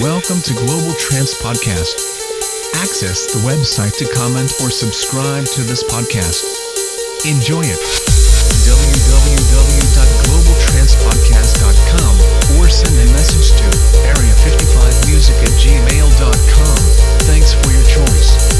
welcome to Global Trance Podcast. Access the website to comment or subscribe to this podcast. Enjoy it. www.globaltrancepodcast.com or send a message to area55music at gmail.com. Thanks for your choice.